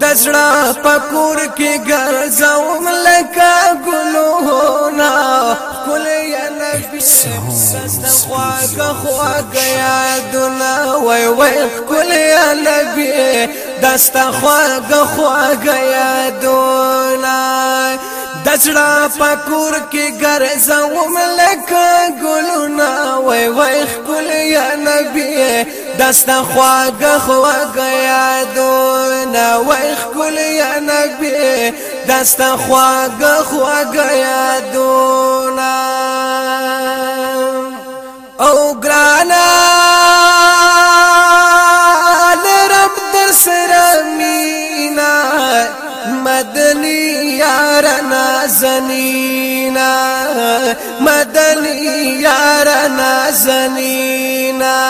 دزړه پکور کې ګرځوم لکه ګلونا خپل یا نبی سند خواګه خواګه یادونه وای وای خپل یا نبی دست خواګه خواګه یادونه دزړه پکور کې ګرځوم لکه ګلونا وای وای خپل یا نبی دستا خواګه خواګه یادونه وای خپل یا نبی دستا خواګه خواګه یادونه او ګرانا لرب در سره مینا مدنی یارنا زنینا مدنی یارنا زنینا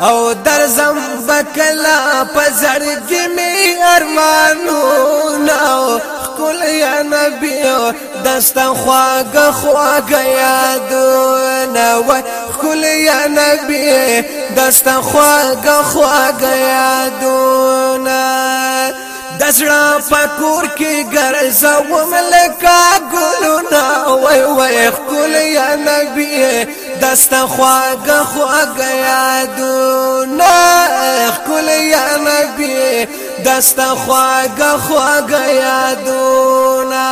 او درزم بکلا پزړګي می ارمانونو کول یا نبی دستا خواګه خواګه یادونه و کول یا نبی دستا خواګه خواګه یادونه دسړه پکور کې ګرځوم لکه ګلونه وای وای کول یا نبی دست خواګ خواګ یادونه خپل یا نبی دست خواګ خواګ یادونه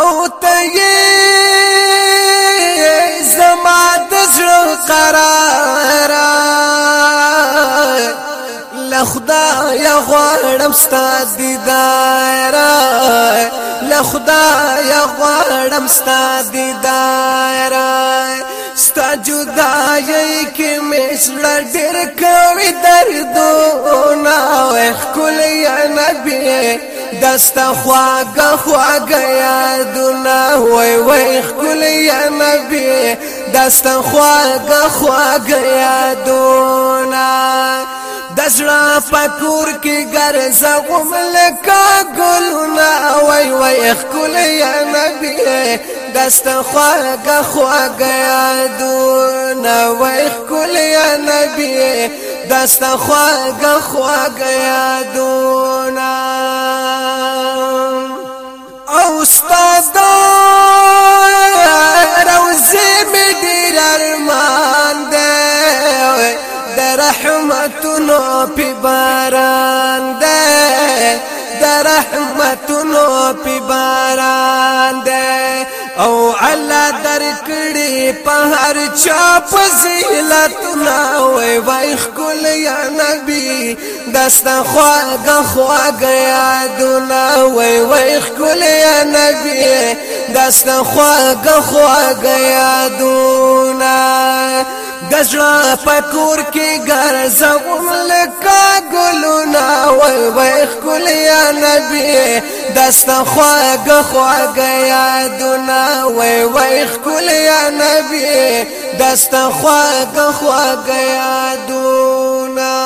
او ته زما د زړه قرار غواړم ستاد دیدار له خدایا غواړم ستاد دیدار ستا جدایي کې مسړه ډېر کوي دردونه خپل یا نبی دستا خواګه خواګه یادونه وای وای خپل یا نبی دستا خواګه خواګه یادونه پکور کی گرز غم لکا گلونا وی وی اخکل یا نبی دست خواگ خواگ یادونا وی اخکل یا نبی دست خواگ خواگ یادونا رحمتونو په باران ده د رحمتونو په باران ده او الله درکړي په هر چا فضیلت نا وای وای خل یا نبی دستا خواګه خواګه یادونه وای وای خل یا نبی دستا خواګه خواګه یادونه دزړه پکور کې ګرځوم لکه ګلونا وای وای خل یا نبی دست خواګ خواګ یادونا وای وای خل یا نبی دست خواګ خواګ یادونا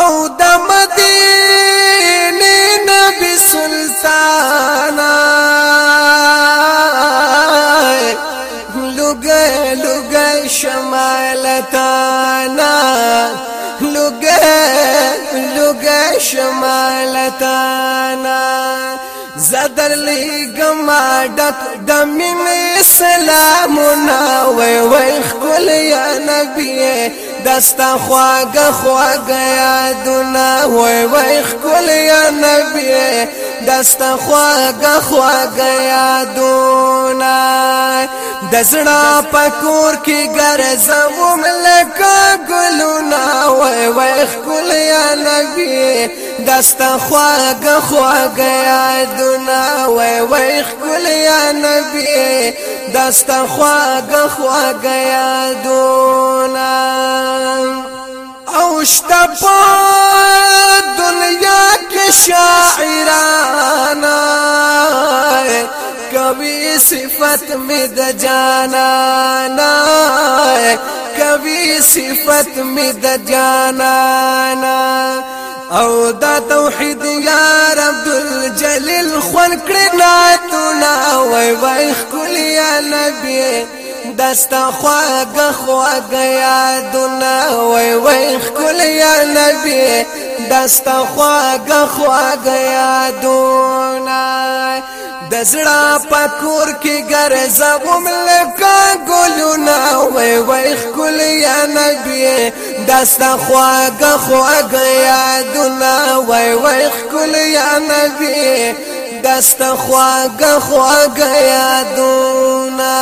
او د مدینه نبی سلطان لوګا شمالتانا زدر لګم ډک د مين سلامونه وای وای خپل یا نبی دستا خواګه خواګه یادونه وای وای خپل یا نبی دستا خواګه خواګه یادونه د زړه پکور کې ګرځوم لکه ګلونه وای وای خپل یا نبی دستا خواګه خواګه یادونه وای وای خپل یا نبی دستا خواګه خواګه یادونه او شتپا دنیا کې شاعرانه کوي صفت می د جانا نا کوي صفت می د جانا نا او دا توحید یا رب الجلیل خون کړنا تونا وای وای خل یا نبی دستا خواګه خواګه یادونه وای وای خل یا نبی دستا خواګ خواګ یادونه د زړه پکور کې ګرځوم لکه ګلونه وای وای خل یا نبی دستا خواګ خواګ یادونه وای وای خل یا نبی دستا خواګ خواګ یادونه